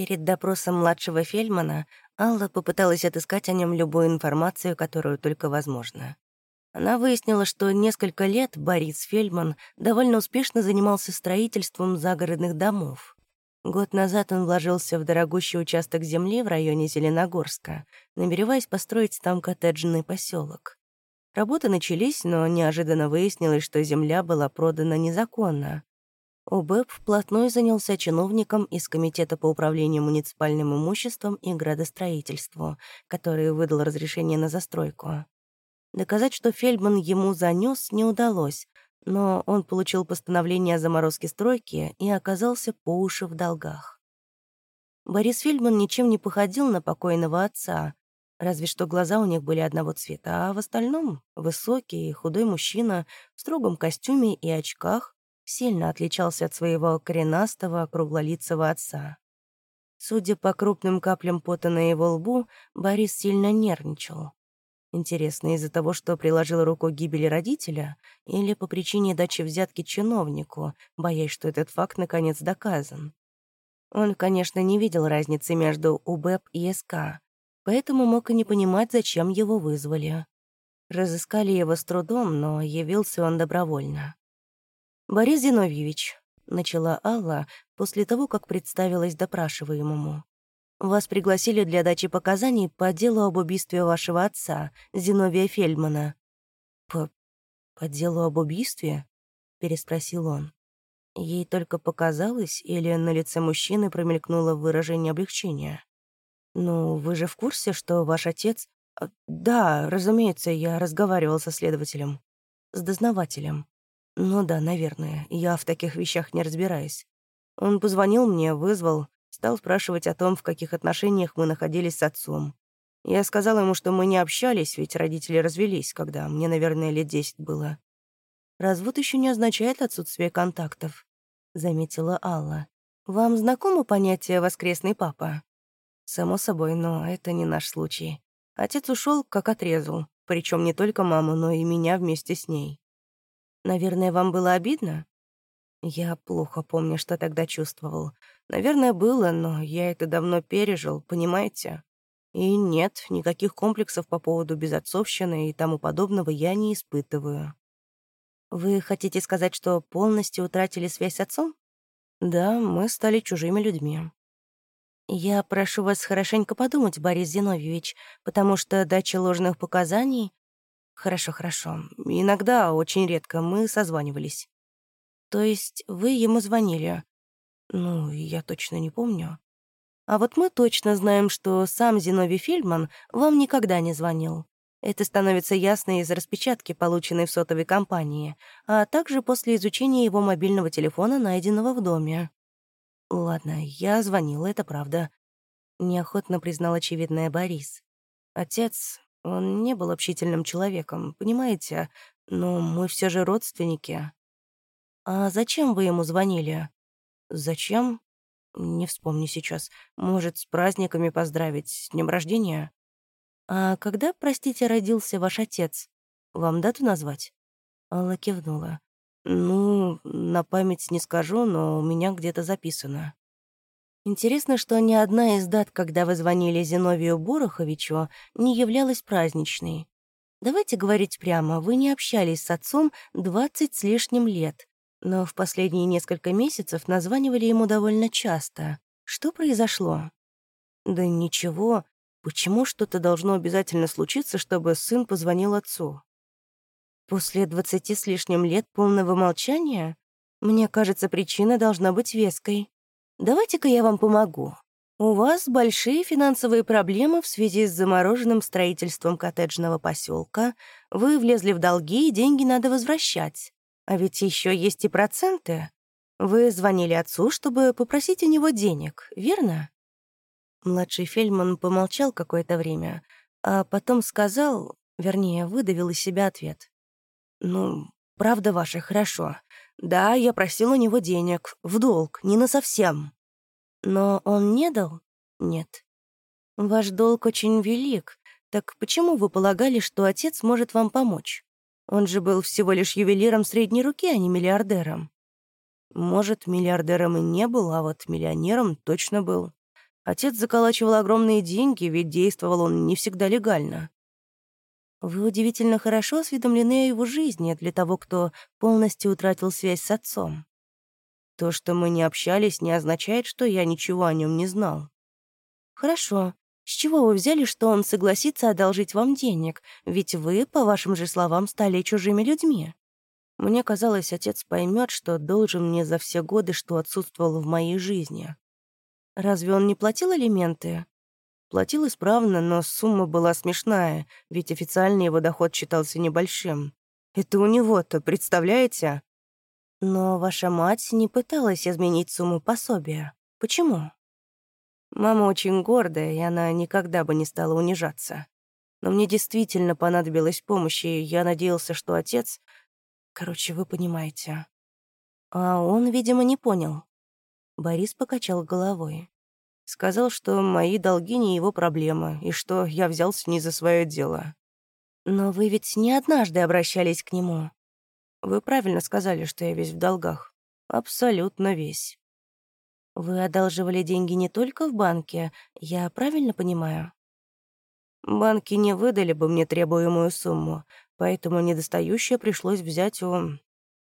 Перед допросом младшего Фельмана Алла попыталась отыскать о нем любую информацию, которую только возможно. Она выяснила, что несколько лет Борис Фельман довольно успешно занимался строительством загородных домов. Год назад он вложился в дорогущий участок земли в районе Зеленогорска, намереваясь построить там коттеджный поселок. Работы начались, но неожиданно выяснилось, что земля была продана незаконно. УБЭП вплотную занялся чиновником из Комитета по управлению муниципальным имуществом и градостроительству, который выдал разрешение на застройку. Доказать, что Фельдман ему занес, не удалось, но он получил постановление о заморозке стройки и оказался по уши в долгах. Борис Фельдман ничем не походил на покойного отца, разве что глаза у них были одного цвета, а в остальном — высокий худой мужчина в строгом костюме и очках сильно отличался от своего коренастого, круглолицего отца. Судя по крупным каплям пота на его лбу, Борис сильно нервничал. Интересно, из-за того, что приложил руку к гибели родителя, или по причине дачи взятки чиновнику, боясь, что этот факт наконец доказан? Он, конечно, не видел разницы между УБЭП и СК, поэтому мог и не понимать, зачем его вызвали. Разыскали его с трудом, но явился он добровольно. «Борис Зиновьевич», — начала Алла после того, как представилась допрашиваемому. Вас пригласили для дачи показаний по делу об убийстве вашего отца, Зиновия Фельдмана». «По... по делу об убийстве?» — переспросил он. Ей только показалось, или на лице мужчины промелькнуло выражение облегчения. «Ну, вы же в курсе, что ваш отец...» а, «Да, разумеется, я разговаривал со следователем. С дознавателем. Ну да, наверное, я в таких вещах не разбираюсь. Он позвонил мне, вызвал, Стал спрашивать о том, в каких отношениях мы находились с отцом. Я сказал ему, что мы не общались, ведь родители развелись, когда мне, наверное, лет десять было. «Развод еще не означает отсутствие контактов», — заметила Алла. «Вам знакомо понятие «воскресный папа»?» «Само собой, но это не наш случай. Отец ушел, как отрезал, причем не только маму, но и меня вместе с ней. Наверное, вам было обидно?» Я плохо помню, что тогда чувствовал. Наверное, было, но я это давно пережил, понимаете? И нет, никаких комплексов по поводу безотцовщины и тому подобного я не испытываю. Вы хотите сказать, что полностью утратили связь с отцом? Да, мы стали чужими людьми. Я прошу вас хорошенько подумать, Борис Зиновьевич, потому что дача ложных показаний... Хорошо, хорошо. Иногда, очень редко, мы созванивались. То есть вы ему звонили? Ну, я точно не помню. А вот мы точно знаем, что сам Зиновий Фильдман вам никогда не звонил. Это становится ясно из распечатки, полученной в сотовой компании, а также после изучения его мобильного телефона, найденного в доме. Ладно, я звонила, это правда. Неохотно признал очевидное Борис. Отец, он не был общительным человеком, понимаете, но мы все же родственники. «А зачем вы ему звонили?» «Зачем?» «Не вспомню сейчас. Может, с праздниками поздравить, с днем рождения?» «А когда, простите, родился ваш отец? Вам дату назвать?» Алла кивнула. «Ну, на память не скажу, но у меня где-то записано». Интересно, что ни одна из дат, когда вы звонили Зиновию Бороховичу, не являлась праздничной. Давайте говорить прямо, вы не общались с отцом двадцать с лишним лет, но в последние несколько месяцев названивали ему довольно часто. Что произошло? Да ничего. Почему что-то должно обязательно случиться, чтобы сын позвонил отцу? После двадцати с лишним лет полного молчания? Мне кажется, причина должна быть веской. Давайте-ка я вам помогу. У вас большие финансовые проблемы в связи с замороженным строительством коттеджного поселка. Вы влезли в долги, и деньги надо возвращать. А ведь еще есть и проценты. Вы звонили отцу, чтобы попросить у него денег, верно?» Младший Фельман помолчал какое-то время, а потом сказал, вернее, выдавил из себя ответ. «Ну, правда ваша, хорошо. Да, я просил у него денег, в долг, не на совсем. Но он не дал? Нет. Ваш долг очень велик, так почему вы полагали, что отец может вам помочь? Он же был всего лишь ювелиром средней руки, а не миллиардером. Может, миллиардером и не был, а вот миллионером точно был. Отец заколачивал огромные деньги, ведь действовал он не всегда легально. Вы удивительно хорошо осведомлены о его жизни для того, кто полностью утратил связь с отцом. То, что мы не общались, не означает, что я ничего о нем не знал. Хорошо. С чего вы взяли, что он согласится одолжить вам денег? Ведь вы, по вашим же словам, стали чужими людьми. Мне казалось, отец поймет, что должен мне за все годы, что отсутствовал в моей жизни. Разве он не платил алименты? Платил исправно, но сумма была смешная, ведь официально его доход считался небольшим. Это у него-то, представляете? Но ваша мать не пыталась изменить сумму пособия. Почему? Мама очень гордая, и она никогда бы не стала унижаться. Но мне действительно понадобилась помощь, и я надеялся, что отец... Короче, вы понимаете. А он, видимо, не понял. Борис покачал головой. Сказал, что мои долги не его проблема, и что я взялся не за свое дело. Но вы ведь не однажды обращались к нему. Вы правильно сказали, что я весь в долгах. Абсолютно весь. Вы одалживали деньги не только в банке, я правильно понимаю? Банки не выдали бы мне требуемую сумму, поэтому недостающее пришлось взять у,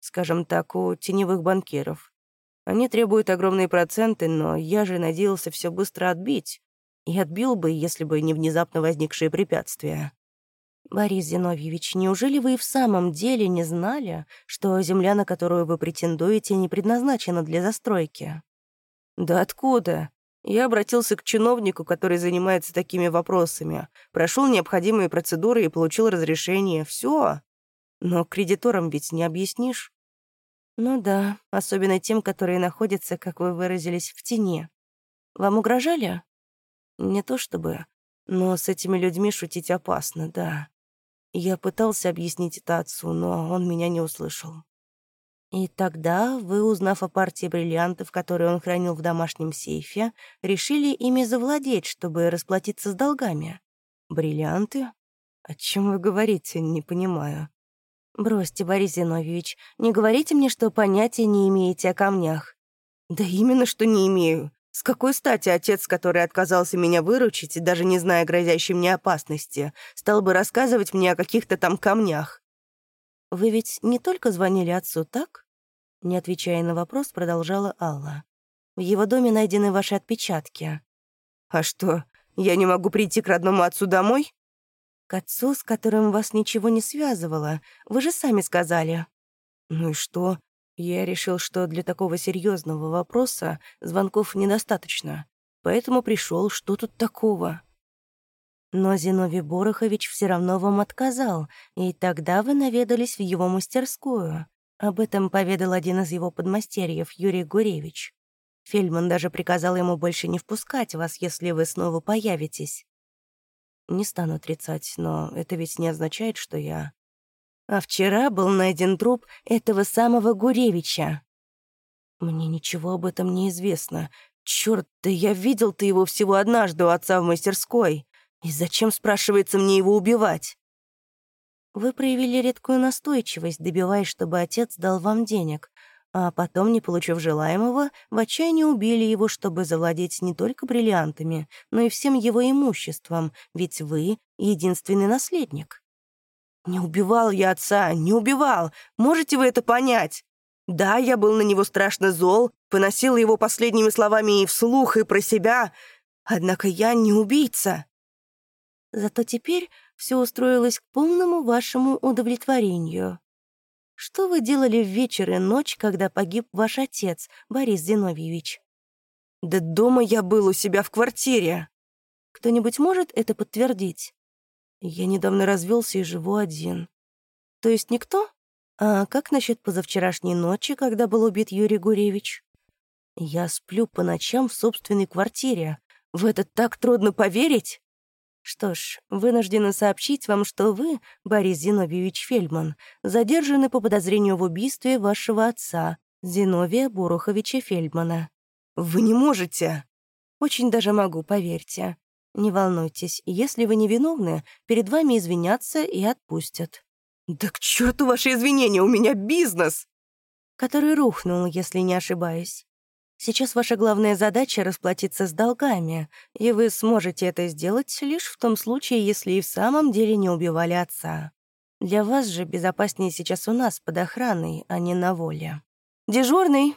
скажем так, у теневых банкиров. Они требуют огромные проценты, но я же надеялся все быстро отбить. И отбил бы, если бы не внезапно возникшие препятствия. «Борис Зиновьевич, неужели вы и в самом деле не знали, что земля, на которую вы претендуете, не предназначена для застройки?» «Да откуда?» Я обратился к чиновнику, который занимается такими вопросами, прошел необходимые процедуры и получил разрешение. Все. Но кредиторам ведь не объяснишь. Ну да, особенно тем, которые находятся, как вы выразились, в тени. Вам угрожали? Не то чтобы, но с этими людьми шутить опасно, да. Я пытался объяснить это отцу, но он меня не услышал. И тогда вы, узнав о партии бриллиантов, которые он хранил в домашнем сейфе, решили ими завладеть, чтобы расплатиться с долгами. Бриллианты? О чем вы говорите, не понимаю. Бросьте, Борис Зиновьевич, не говорите мне, что понятия не имеете о камнях. Да именно, что не имею. С какой стати отец, который отказался меня выручить, даже не зная грозящей мне опасности, стал бы рассказывать мне о каких-то там камнях? «Вы ведь не только звонили отцу, так?» Не отвечая на вопрос, продолжала Алла. «В его доме найдены ваши отпечатки». «А что, я не могу прийти к родному отцу домой?» «К отцу, с которым вас ничего не связывало. Вы же сами сказали». «Ну и что? Я решил, что для такого серьезного вопроса звонков недостаточно. Поэтому пришел, что тут такого?» Но Зиновий Борохович все равно вам отказал, и тогда вы наведались в его мастерскую. Об этом поведал один из его подмастерьев, Юрий Гуревич. Фельдман даже приказал ему больше не впускать вас, если вы снова появитесь. Не стану отрицать, но это ведь не означает, что я... А вчера был найден труп этого самого Гуревича. Мне ничего об этом не известно. Чёрт, да я видел-то его всего однажды у отца в мастерской. И зачем, спрашивается, мне его убивать? Вы проявили редкую настойчивость, добиваясь, чтобы отец дал вам денег, а потом, не получив желаемого, в отчаянии убили его, чтобы завладеть не только бриллиантами, но и всем его имуществом, ведь вы — единственный наследник. Не убивал я отца, не убивал. Можете вы это понять? Да, я был на него страшно зол, поносил его последними словами и вслух, и про себя, однако я не убийца. Зато теперь все устроилось к полному вашему удовлетворению. Что вы делали в вечер и ночь, когда погиб ваш отец, Борис Зиновьевич? Да дома я был у себя в квартире. Кто-нибудь может это подтвердить? Я недавно развелся и живу один. То есть никто? А как насчет позавчерашней ночи, когда был убит Юрий Гуревич? Я сплю по ночам в собственной квартире. В это так трудно поверить? Что ж, вынуждена сообщить вам, что вы, Борис Зиновьевич Фельдман, задержаны по подозрению в убийстве вашего отца, Зиновия Буруховича Фельдмана. Вы не можете. Очень даже могу, поверьте. Не волнуйтесь, если вы невиновны, перед вами извинятся и отпустят. Да к черту ваши извинения, у меня бизнес! Который рухнул, если не ошибаюсь. Сейчас ваша главная задача — расплатиться с долгами, и вы сможете это сделать лишь в том случае, если и в самом деле не убивали отца. Для вас же безопаснее сейчас у нас, под охраной, а не на воле. «Дежурный!»